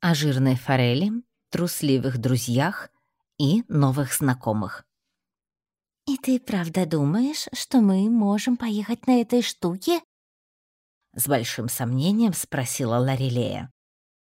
о жирной форели, трусливых друзьях и новых знакомых. «И ты правда думаешь, что мы можем поехать на этой штуке?» С большим сомнением спросила Ларилея.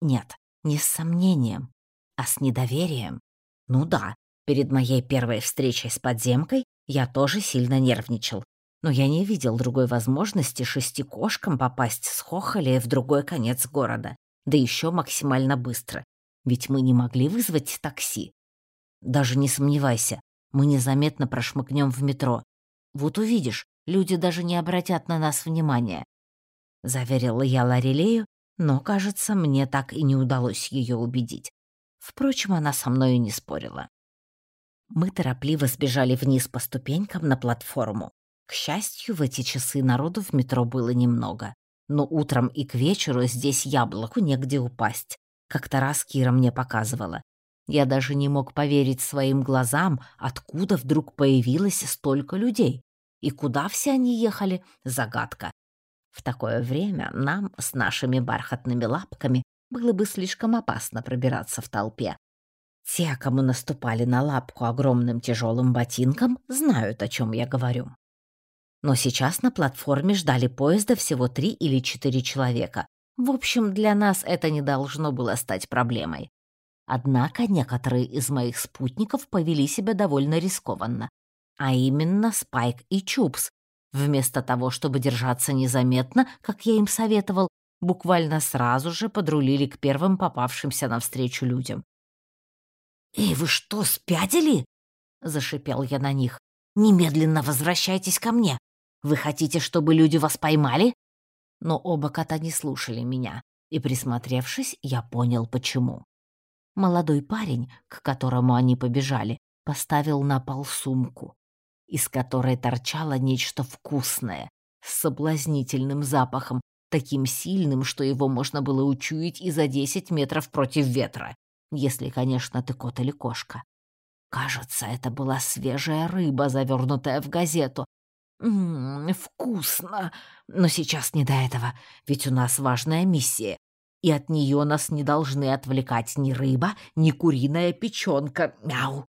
«Нет, не с сомнением, а с недоверием. Ну да, перед моей первой встречей с подземкой я тоже сильно нервничал, но я не видел другой возможности шести кошкам попасть с Хохоли в другой конец города, да еще максимально быстро, ведь мы не могли вызвать такси. Даже не сомневайся, мы незаметно прошмыгнем в метро. Вот увидишь, люди даже не обратят на нас внимания. Заверила я Ларилею, но, кажется, мне так и не удалось ее убедить. Впрочем, она со мной и не спорила. Мы торопливо сбежали вниз по ступенькам на платформу. К счастью, в эти часы народу в метро было немного. Но утром и к вечеру здесь яблоку негде упасть. Как-то раз Кира мне показывала. Я даже не мог поверить своим глазам, откуда вдруг появилось столько людей. И куда все они ехали — загадка. В такое время нам с нашими бархатными лапками было бы слишком опасно пробираться в толпе. Те, кому наступали на лапку огромным тяжелым ботинком, знают, о чем я говорю. Но сейчас на платформе ждали поезда всего три или четыре человека. В общем, для нас это не должно было стать проблемой. Однако некоторые из моих спутников повели себя довольно рискованно. А именно Спайк и Чупс. Вместо того, чтобы держаться незаметно, как я им советовал, буквально сразу же подрулили к первым попавшимся навстречу людям. «Эй, вы что, спятили?» — зашипел я на них. «Немедленно возвращайтесь ко мне. Вы хотите, чтобы люди вас поймали?» Но оба кота не слушали меня, и, присмотревшись, я понял, почему. Молодой парень, к которому они побежали, поставил на пол сумку, из которой торчало нечто вкусное, с соблазнительным запахом, таким сильным, что его можно было учуять и за десять метров против ветра, если, конечно, ты кот или кошка. Кажется, это была свежая рыба, завернутая в газету. Ммм, вкусно. Но сейчас не до этого, ведь у нас важная миссия и от нее нас не должны отвлекать ни рыба, ни куриная печенка. Мяу.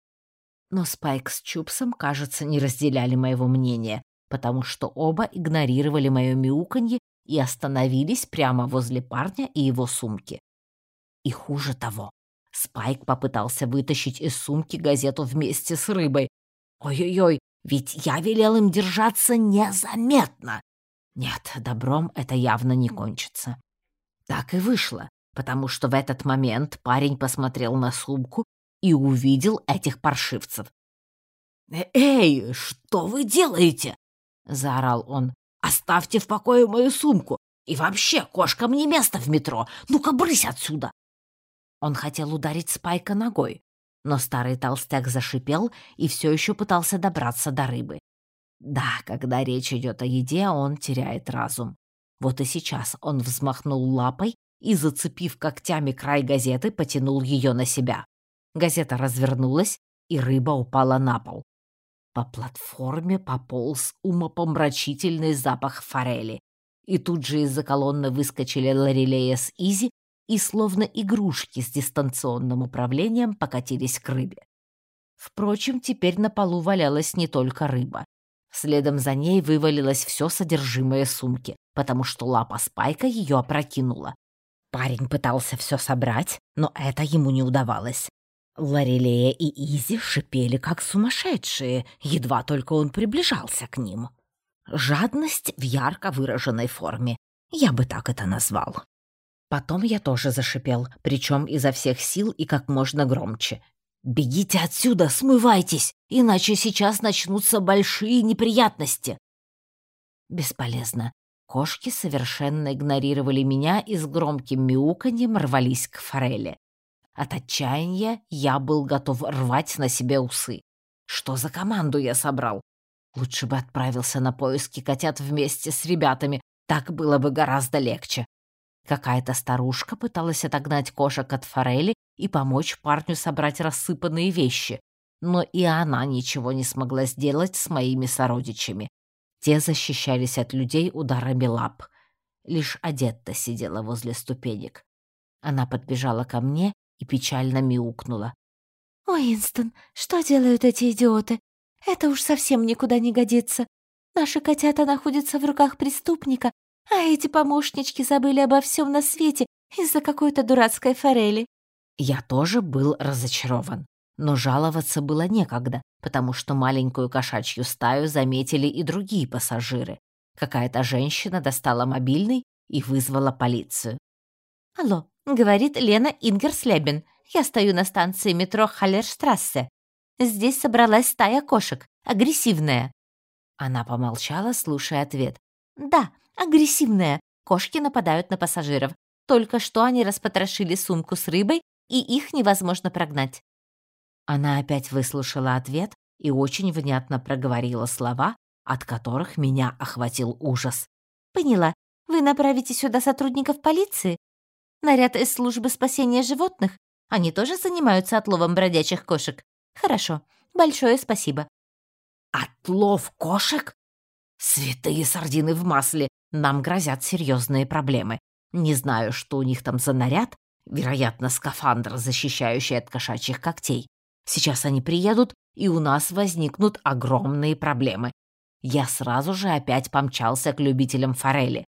Но Спайк с Чупсом, кажется, не разделяли моего мнения, потому что оба игнорировали мое мяуканье и остановились прямо возле парня и его сумки. И хуже того, Спайк попытался вытащить из сумки газету вместе с рыбой. Ой-ой-ой, ведь я велел им держаться незаметно. Нет, добром это явно не кончится. Так и вышло, потому что в этот момент парень посмотрел на сумку и увидел этих паршивцев. «Э, «Эй, что вы делаете?» — заорал он. «Оставьте в покое мою сумку! И вообще, кошкам не место в метро! Ну-ка, брысь отсюда!» Он хотел ударить Спайка ногой, но старый толстяк зашипел и все еще пытался добраться до рыбы. Да, когда речь идет о еде, он теряет разум. Вот и сейчас он взмахнул лапой и, зацепив когтями край газеты, потянул ее на себя. Газета развернулась, и рыба упала на пол. По платформе пополз умопомрачительный запах форели. И тут же из-за колонны выскочили Лорелея с Изи и словно игрушки с дистанционным управлением покатились к рыбе. Впрочем, теперь на полу валялась не только рыба. Следом за ней вывалилось все содержимое сумки, потому что лапа Спайка ее опрокинула. Парень пытался все собрать, но это ему не удавалось. Лорелея и Изи шипели, как сумасшедшие, едва только он приближался к ним. Жадность в ярко выраженной форме. Я бы так это назвал. Потом я тоже зашипел, причем изо всех сил и как можно громче. «Бегите отсюда, смывайтесь, иначе сейчас начнутся большие неприятности!» Бесполезно. Кошки совершенно игнорировали меня и с громким мяуканьем рвались к форели. От отчаяния я был готов рвать на себе усы. Что за команду я собрал? Лучше бы отправился на поиски котят вместе с ребятами, так было бы гораздо легче. Какая-то старушка пыталась отогнать кошек от форели и помочь парню собрать рассыпанные вещи, но и она ничего не смогла сделать с моими сородичами. Те защищались от людей ударами лап. Лишь Одетта сидела возле ступенек. Она подбежала ко мне и печально мяукнула. «Уинстон, что делают эти идиоты? Это уж совсем никуда не годится. Наши котята находятся в руках преступника, а эти помощнички забыли обо всем на свете из-за какой-то дурацкой форели». Я тоже был разочарован, но жаловаться было некогда, потому что маленькую кошачью стаю заметили и другие пассажиры. Какая-то женщина достала мобильный и вызвала полицию. «Алло, — говорит Лена Ингерслебен. «Я стою на станции метро Халлерштрассе. Здесь собралась стая кошек, агрессивная». Она помолчала, слушая ответ. «Да, агрессивная. Кошки нападают на пассажиров. Только что они распотрошили сумку с рыбой, и их невозможно прогнать». Она опять выслушала ответ и очень внятно проговорила слова, от которых меня охватил ужас. «Поняла. Вы направите сюда сотрудников полиции? Наряд из службы спасения животных? Они тоже занимаются отловом бродячих кошек? Хорошо. Большое спасибо. Отлов кошек? Святые сардины в масле. Нам грозят серьезные проблемы. Не знаю, что у них там за наряд. Вероятно, скафандр, защищающий от кошачьих когтей. Сейчас они приедут, и у нас возникнут огромные проблемы. Я сразу же опять помчался к любителям форели.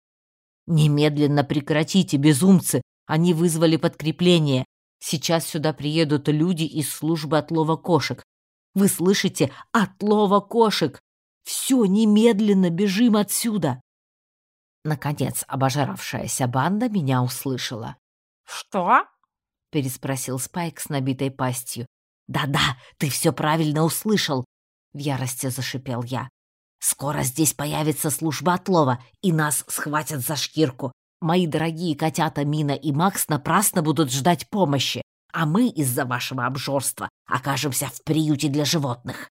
«Немедленно прекратите, безумцы! Они вызвали подкрепление. Сейчас сюда приедут люди из службы отлова кошек. Вы слышите? Отлова кошек! Все, немедленно бежим отсюда!» Наконец, обожравшаяся банда меня услышала. «Что?» — переспросил Спайк с набитой пастью. «Да-да, ты все правильно услышал!» — в ярости зашипел я. «Скоро здесь появится служба отлова, и нас схватят за шкирку. Мои дорогие котята Мина и Макс напрасно будут ждать помощи, а мы из-за вашего обжорства окажемся в приюте для животных.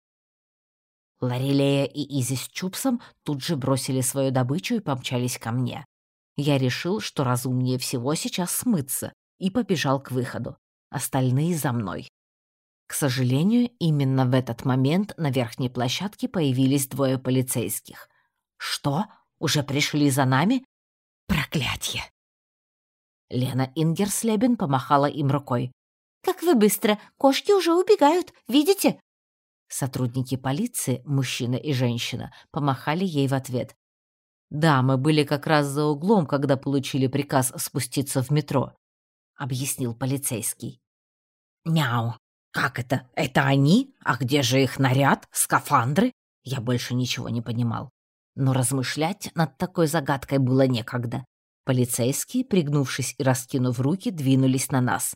Ларилея и Изи с Чупсом тут же бросили свою добычу и помчались ко мне. Я решил, что разумнее всего сейчас смыться, и побежал к выходу. Остальные за мной. К сожалению, именно в этот момент на верхней площадке появились двое полицейских. «Что? Уже пришли за нами?» Проклятье! Лена Ингерслебен помахала им рукой. «Как вы быстро! Кошки уже убегают, видите?» Сотрудники полиции, мужчина и женщина, помахали ей в ответ. «Да, мы были как раз за углом, когда получили приказ спуститься в метро», — объяснил полицейский. «Мяу! Как это? Это они? А где же их наряд? Скафандры?» Я больше ничего не понимал. Но размышлять над такой загадкой было некогда. Полицейские, пригнувшись и раскинув руки, двинулись на нас.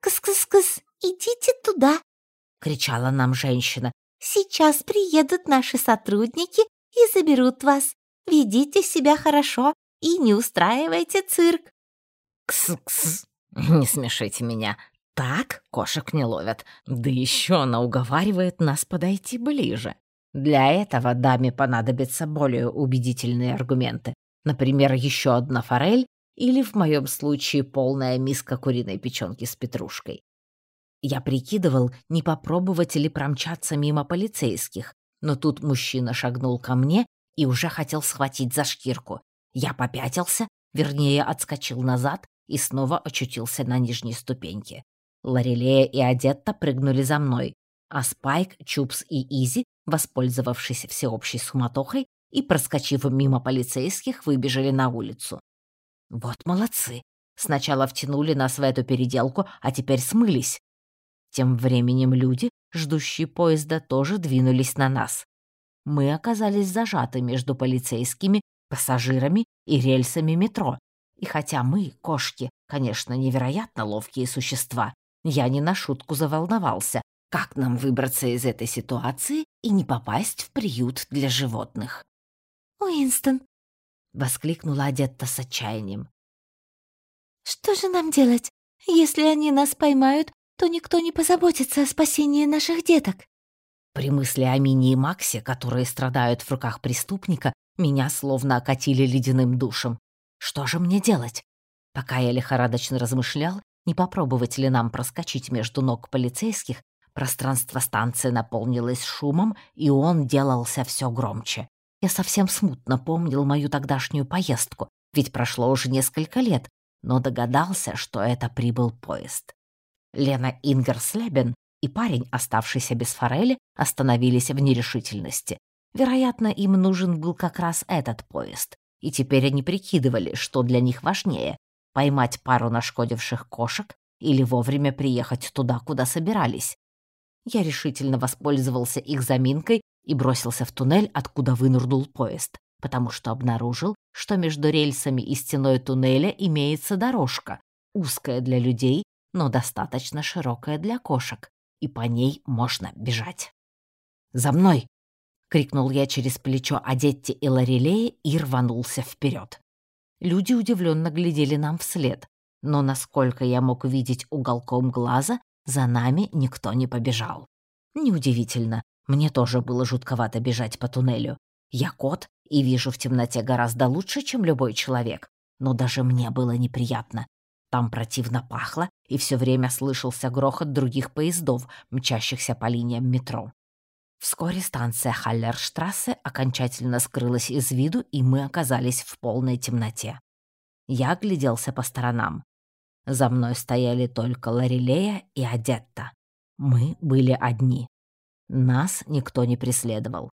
«Кыс-кыс-кыс, идите туда!» — кричала нам женщина. «Сейчас приедут наши сотрудники и заберут вас. Ведите себя хорошо и не устраивайте цирк». «Кс-кс, не смешите меня. Так кошек не ловят. Да еще она уговаривает нас подойти ближе. Для этого даме понадобятся более убедительные аргументы. Например, еще одна форель или, в моем случае, полная миска куриной печенки с петрушкой. Я прикидывал, не попробовать ли промчаться мимо полицейских, но тут мужчина шагнул ко мне и уже хотел схватить за шкирку. Я попятился, вернее, отскочил назад и снова очутился на нижней ступеньке. Лорелея и Адетта прыгнули за мной, а Спайк, Чупс и Изи воспользовавшись всеобщей суматохой и, проскочив мимо полицейских, выбежали на улицу. Вот молодцы. Сначала втянули нас в эту переделку, а теперь смылись. Тем временем люди, ждущие поезда, тоже двинулись на нас. Мы оказались зажаты между полицейскими, пассажирами и рельсами метро. И хотя мы, кошки, конечно, невероятно ловкие существа, я не на шутку заволновался, как нам выбраться из этой ситуации и не попасть в приют для животных? «Уинстон!» — воскликнула Адетта с отчаянием. «Что же нам делать? Если они нас поймают, то никто не позаботится о спасении наших деток». При мысли о Мине и Максе, которые страдают в руках преступника, меня словно окатили ледяным душем. Что же мне делать? Пока я лихорадочно размышлял, не попробовать ли нам проскочить между ног полицейских, Пространство станции наполнилось шумом, и он делался все громче. Я совсем смутно помнил мою тогдашнюю поездку, ведь прошло уже несколько лет, но догадался, что это прибыл поезд. Лена Ингерслебен и парень, оставшийся без форели, остановились в нерешительности. Вероятно, им нужен был как раз этот поезд, и теперь они прикидывали, что для них важнее — поймать пару нашкодивших кошек или вовремя приехать туда, куда собирались. Я решительно воспользовался их заминкой и бросился в туннель, откуда вынурнул поезд, потому что обнаружил, что между рельсами и стеной туннеля имеется дорожка, узкая для людей, но достаточно широкая для кошек, и по ней можно бежать. «За мной!» — крикнул я через плечо Адетти и Лорелее и рванулся вперед. Люди удивленно глядели нам вслед, но, насколько я мог видеть уголком глаза, за нами никто не побежал. Неудивительно, мне тоже было жутковато бежать по туннелю. Я кот и вижу в темноте гораздо лучше, чем любой человек, но даже мне было неприятно. Там противно пахло, и все время слышался грохот других поездов, мчащихся по линиям метро. Вскоре станция Халлерштрассе окончательно скрылась из виду, и мы оказались в полной темноте. Я огляделся по сторонам. За мной стояли только Ларилея и Адетта. Мы были одни. Нас никто не преследовал.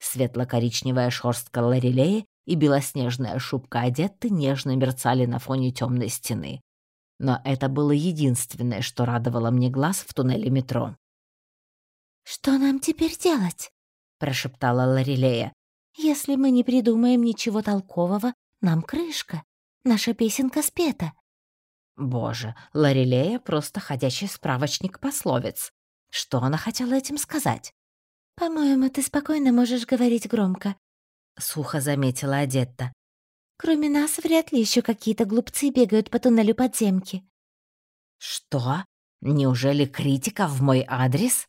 Светло-коричневая шерстка Ларилеи и белоснежная шубка Адетты нежно мерцали на фоне темной стены. Но это было единственное, что радовало мне глаз в туннеле метро. «Что нам теперь делать?» — прошептала Ларилея. «Если мы не придумаем ничего толкового, нам крышка. Наша песенка спета». Боже, Ларилея просто ходячий справочник пословиц. Что она хотела этим сказать? «По-моему, ты спокойно можешь говорить громко», — сухо заметила Адетта. «Кроме нас, вряд ли еще какие-то глупцы бегают по туннелю подземки». «Что? Неужели критика в мой адрес?»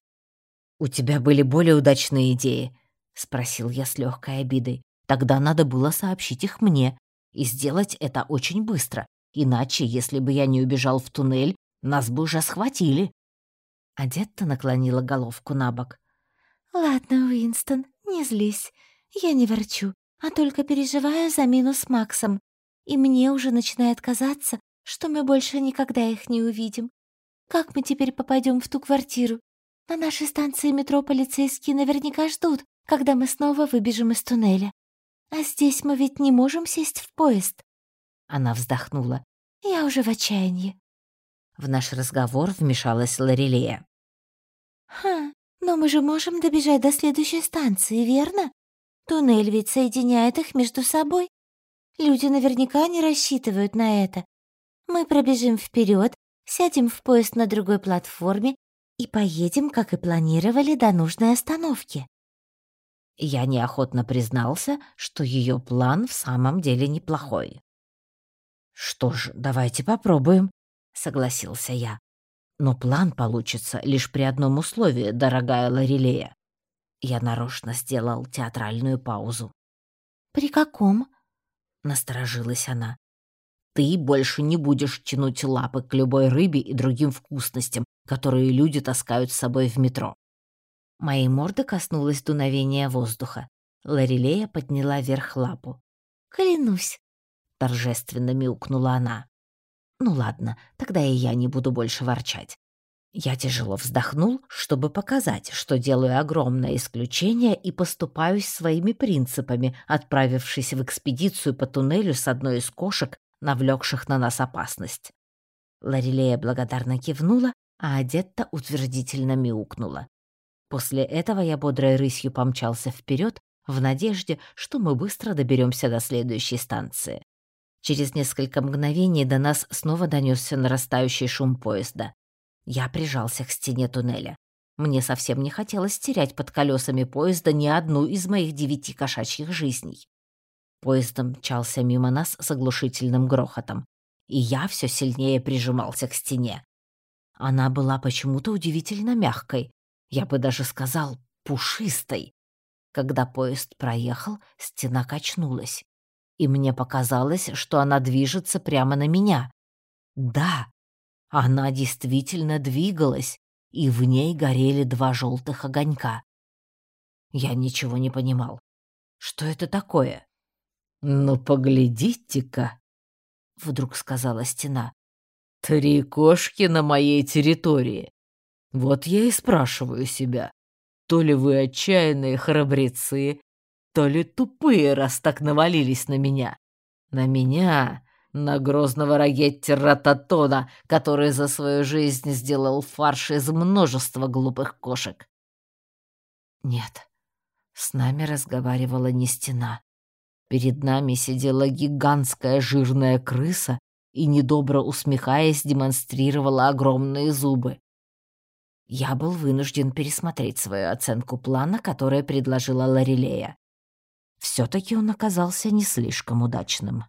«У тебя были более удачные идеи?» — спросил я с легкой обидой. «Тогда надо было сообщить их мне, и сделать это очень быстро, иначе, если бы я не убежал в туннель, нас бы уже схватили». Адетта наклонила головку на бок. «Ладно, Уинстон, не злись. Я не ворчу, а только переживаю за минус с Максом. И мне уже начинает казаться, что мы больше никогда их не увидим. Как мы теперь попадем в ту квартиру? На нашей станции метро полицейские наверняка ждут, когда мы снова выбежим из туннеля. А здесь мы ведь не можем сесть в поезд». Она вздохнула. «Я уже в отчаянии». В наш разговор вмешалась Лорелея. «Ха, но мы же можем добежать до следующей станции, верно? Туннель ведь соединяет их между собой. Люди наверняка не рассчитывают на это. Мы пробежим вперед, сядем в поезд на другой платформе и поедем, как и планировали, до нужной остановки. Я неохотно признался, что ее план в самом деле неплохой. «Что ж, давайте попробуем», — согласился я. Но план получится лишь при одном условии, дорогая Лорелея. Я нарочно сделал театральную паузу. «При каком?» — насторожилась она. «Ты больше не будешь тянуть лапы к любой рыбе и другим вкусностям, которые люди таскают с собой в метро». Моей морды коснулось дуновения воздуха. Лорелея подняла вверх лапу. «Клянусь!» — торжественно мяукнула она. Ну ладно, тогда и я не буду больше ворчать. Я тяжело вздохнул, чтобы показать, что делаю огромное исключение и поступаюсь своими принципами, отправившись в экспедицию по туннелю с одной из кошек, навлекших на нас опасность. Ларилея благодарно кивнула, а Адетта утвердительно мяукнула. После этого я бодрой рысью помчался вперед в надежде, что мы быстро доберемся до следующей станции. Через несколько мгновений до нас снова донесся нарастающий шум поезда. Я прижался к стене туннеля. Мне совсем не хотелось терять под колесами поезда ни одну из моих девяти кошачьих жизней. Поезд мчался мимо нас с оглушительным грохотом, и я все сильнее прижимался к стене. Она была почему-то удивительно мягкой, я бы даже сказал, пушистой. Когда поезд проехал, стена качнулась и мне показалось, что она движется прямо на меня. Да, она действительно двигалась, и в ней горели два желтых огонька. Я ничего не понимал. Что это такое? «Ну, поглядите-ка!» — вдруг сказала стена. «Три кошки на моей территории. Вот я и спрашиваю себя, то ли вы отчаянные храбрецы, то ли тупые, раз так навалились на меня. На меня, на грозного Рагетти Рататона, который за свою жизнь сделал фарш из множества глупых кошек. Нет, с нами разговаривала не стена. Перед нами сидела гигантская жирная крыса и, недобро усмехаясь, демонстрировала огромные зубы. Я был вынужден пересмотреть свою оценку плана, который предложила Ларилея. Все-таки он оказался не слишком удачным.